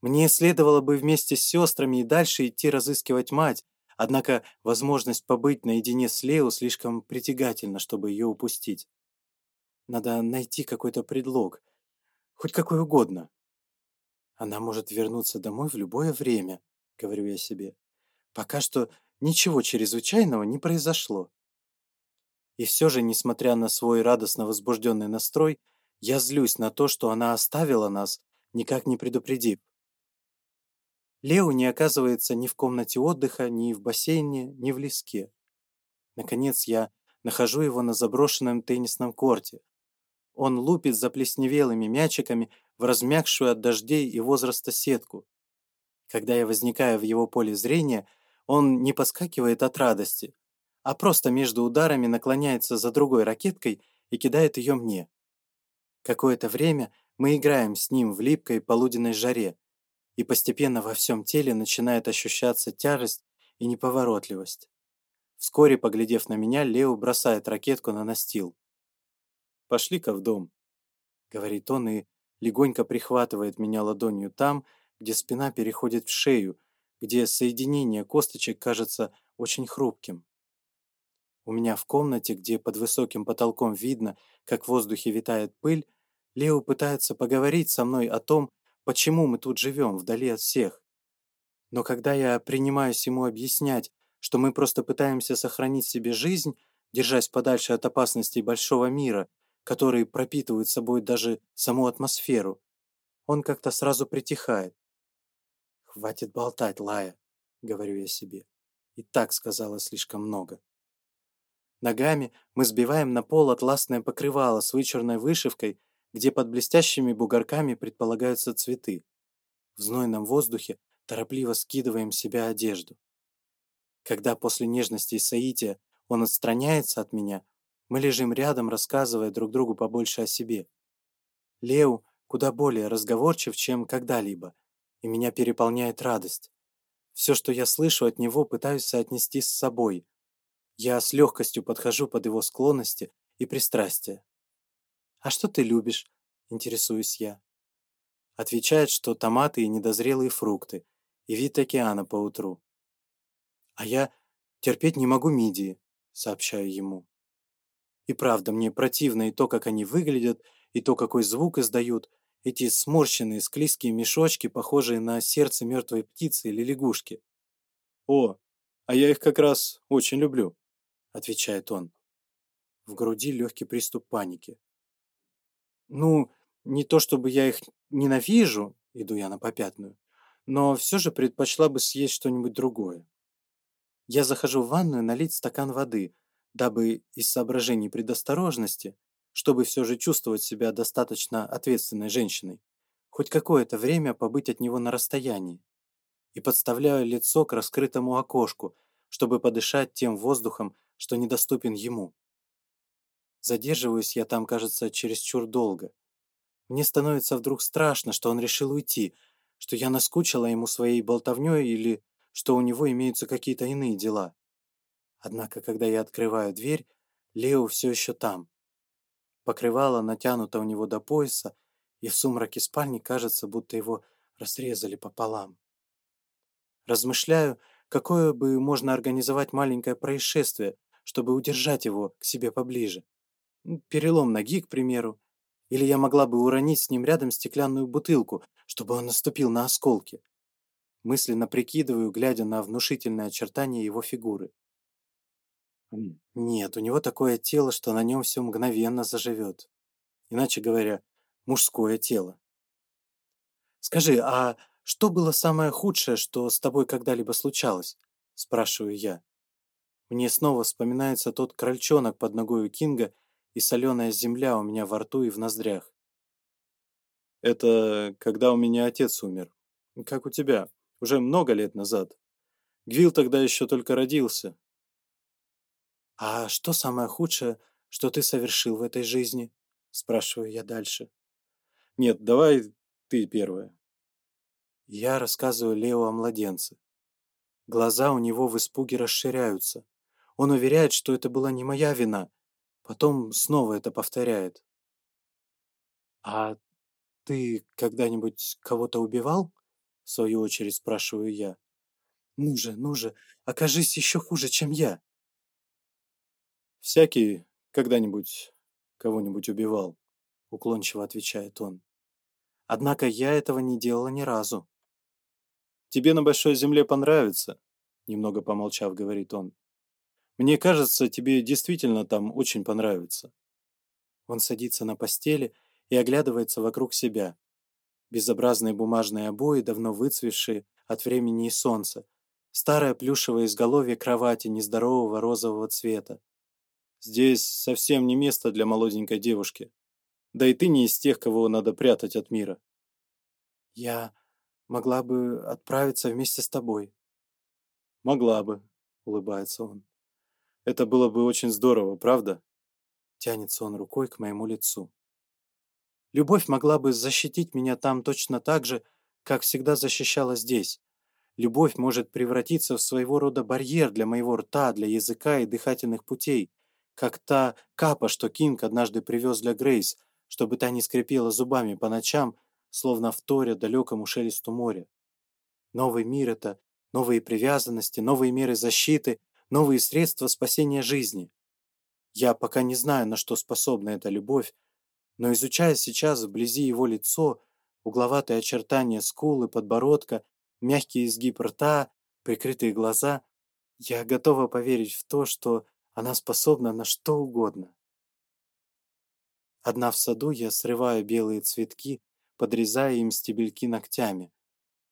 Мне следовало бы вместе с сестрами и дальше идти разыскивать мать, однако возможность побыть наедине с Лео слишком притягательна, чтобы ее упустить. Надо найти какой-то предлог, хоть какой угодно. Она может вернуться домой в любое время, говорю я себе. Пока что ничего чрезвычайного не произошло. И все же, несмотря на свой радостно возбужденный настрой, я злюсь на то, что она оставила нас, никак не предупредив. Лео не оказывается ни в комнате отдыха, ни в бассейне, ни в леске. Наконец я нахожу его на заброшенном теннисном корте. Он лупит заплесневелыми мячиками в размягшую от дождей и возраста сетку. Когда я возникаю в его поле зрения, он не подскакивает от радости, а просто между ударами наклоняется за другой ракеткой и кидает ее мне. Какое-то время мы играем с ним в липкой полуденной жаре, и постепенно во всем теле начинает ощущаться тяжесть и неповоротливость. Вскоре, поглядев на меня, Лео бросает ракетку на настил. «Пошли-ка в дом», — говорит он и легонько прихватывает меня ладонью там, где спина переходит в шею, где соединение косточек кажется очень хрупким. У меня в комнате, где под высоким потолком видно, как в воздухе витает пыль, Лео пытается поговорить со мной о том, почему мы тут живем, вдали от всех. Но когда я принимаюсь ему объяснять, что мы просто пытаемся сохранить себе жизнь, держась подальше от опасностей большого мира, который пропитывает собой даже саму атмосферу, он как-то сразу притихает. «Хватит болтать, Лая», — говорю я себе. И так сказала слишком много. Ногами мы сбиваем на пол атласное покрывало с вычурной вышивкой где под блестящими бугорками предполагаются цветы. В знойном воздухе торопливо скидываем себя одежду. Когда после нежности и соития он отстраняется от меня, мы лежим рядом, рассказывая друг другу побольше о себе. Лео куда более разговорчив, чем когда-либо, и меня переполняет радость. Все, что я слышу от него, пытаюсь соотнести с собой. Я с легкостью подхожу под его склонности и пристрастия. «А что ты любишь?» – интересуюсь я. Отвечает, что томаты и недозрелые фрукты, и вид океана поутру. «А я терпеть не могу мидии», – сообщаю ему. И правда, мне противно и то, как они выглядят, и то, какой звук издают, эти сморщенные склизкие мешочки, похожие на сердце мертвой птицы или лягушки. «О, а я их как раз очень люблю», — отвечает он. В груди легкий приступ паники. Ну, не то чтобы я их ненавижу, иду я на попятную, но все же предпочла бы съесть что-нибудь другое. Я захожу в ванную налить стакан воды, дабы из соображений предосторожности, чтобы все же чувствовать себя достаточно ответственной женщиной, хоть какое-то время побыть от него на расстоянии. И подставляю лицо к раскрытому окошку, чтобы подышать тем воздухом, что недоступен ему. Задерживаюсь я там, кажется, чересчур долго. Мне становится вдруг страшно, что он решил уйти, что я наскучила ему своей болтовнёй или что у него имеются какие-то иные дела. Однако, когда я открываю дверь, Лео все еще там. Покрывало натянуто у него до пояса, и в сумраке спальни кажется, будто его разрезали пополам. Размышляю, какое бы можно организовать маленькое происшествие, чтобы удержать его к себе поближе перелом ноги, к примеру, или я могла бы уронить с ним рядом стеклянную бутылку, чтобы он наступил на осколки. Мысленно прикидываю, глядя на внушительное очертание его фигуры. Нет, у него такое тело, что на нем все мгновенно заживет. Иначе говоря, мужское тело. «Скажи, а что было самое худшее, что с тобой когда-либо случалось?» – спрашиваю я. Мне снова вспоминается тот крольчонок под ногой у Кинга – и соленая земля у меня во рту и в ноздрях. Это когда у меня отец умер. Как у тебя. Уже много лет назад. Гвил тогда еще только родился. А что самое худшее, что ты совершил в этой жизни? Спрашиваю я дальше. Нет, давай ты первая. Я рассказываю Лео о младенце. Глаза у него в испуге расширяются. Он уверяет, что это была не моя вина, потом снова это повторяет. «А ты когда-нибудь кого-то убивал?» — в свою очередь спрашиваю я. «Ну же, ну же, окажись еще хуже, чем я!» «Всякий когда-нибудь кого-нибудь убивал», — уклончиво отвечает он. «Однако я этого не делала ни разу». «Тебе на Большой Земле понравится», — немного помолчав, говорит он. Мне кажется, тебе действительно там очень понравится». Он садится на постели и оглядывается вокруг себя. Безобразные бумажные обои, давно выцвевшие от времени и солнца, старое плюшевое изголовье кровати нездорового розового цвета. «Здесь совсем не место для молоденькой девушки. Да и ты не из тех, кого надо прятать от мира». «Я могла бы отправиться вместе с тобой». «Могла бы», — улыбается он. Это было бы очень здорово, правда? Тянется он рукой к моему лицу. Любовь могла бы защитить меня там точно так же, как всегда защищала здесь. Любовь может превратиться в своего рода барьер для моего рта, для языка и дыхательных путей, как та капа, что Кинг однажды привез для Грейс, чтобы та не скрипела зубами по ночам, словно в торе далекому шелесту моря. Новый мир — это новые привязанности, новые меры защиты, новые средства спасения жизни. Я пока не знаю, на что способна эта любовь, но изучая сейчас вблизи его лицо, угловатые очертания скулы, подбородка, мягкий изгиб рта, прикрытые глаза, я готова поверить в то, что она способна на что угодно. Одна в саду я срываю белые цветки, подрезая им стебельки ногтями.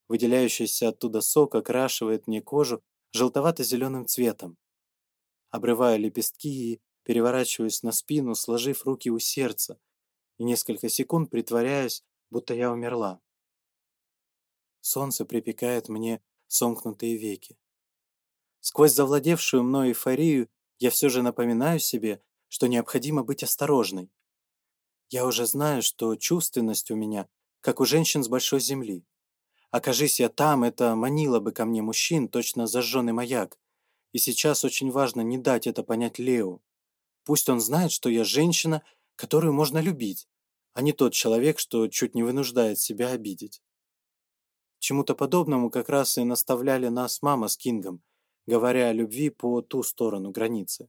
Выделяющийся оттуда сок окрашивает мне кожу желтовато-зеленым цветом. Обрываю лепестки и переворачиваюсь на спину, сложив руки у сердца, и несколько секунд притворяюсь, будто я умерла. Солнце припекает мне сомкнутые веки. Сквозь завладевшую мной эйфорию я все же напоминаю себе, что необходимо быть осторожной. Я уже знаю, что чувственность у меня, как у женщин с большой земли. Окажись я там, это манило бы ко мне мужчин, точно зажженный маяк. И сейчас очень важно не дать это понять Лео. Пусть он знает, что я женщина, которую можно любить, а не тот человек, что чуть не вынуждает себя обидеть. Чему-то подобному как раз и наставляли нас мама с Кингом, говоря о любви по ту сторону границы.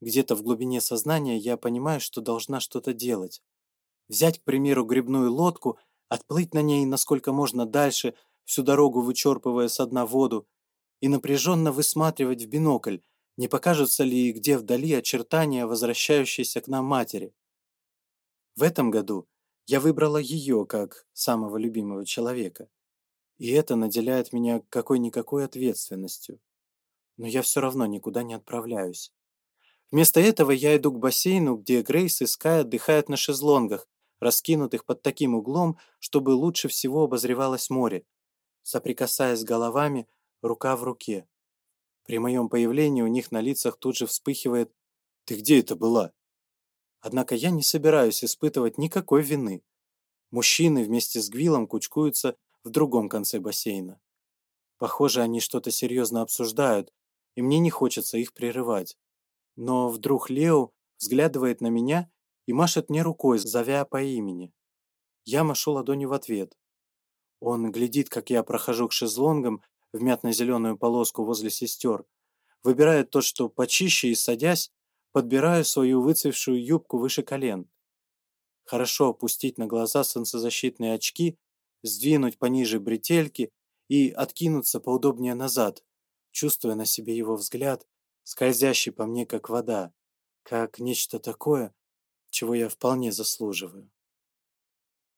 Где-то в глубине сознания я понимаю, что должна что-то делать. Взять, к примеру, грибную лодку – отплыть на ней насколько можно дальше, всю дорогу вычерпывая со дна воду, и напряженно высматривать в бинокль, не покажутся ли и где вдали очертания возвращающейся к нам матери. В этом году я выбрала ее как самого любимого человека, и это наделяет меня какой-никакой ответственностью. Но я все равно никуда не отправляюсь. Вместо этого я иду к бассейну, где Грейс и Скай отдыхают на шезлонгах, раскинутых под таким углом, чтобы лучше всего обозревалось море, соприкасаясь головами, рука в руке. При моем появлении у них на лицах тут же вспыхивает «Ты где это была?» Однако я не собираюсь испытывать никакой вины. Мужчины вместе с Гвилом кучкуются в другом конце бассейна. Похоже, они что-то серьезно обсуждают, и мне не хочется их прерывать. Но вдруг Лео взглядывает на меня и машет мне рукой, зовя по имени. Я машу ладонью в ответ. Он глядит, как я прохожу к шезлонгам в мятно-зеленую полоску возле сестер, выбирает то, что почище, и, садясь, подбираю свою выцвевшую юбку выше колен. Хорошо опустить на глаза солнцезащитные очки, сдвинуть пониже бретельки и откинуться поудобнее назад, чувствуя на себе его взгляд, скользящий по мне, как вода, как нечто такое, чего я вполне заслуживаю.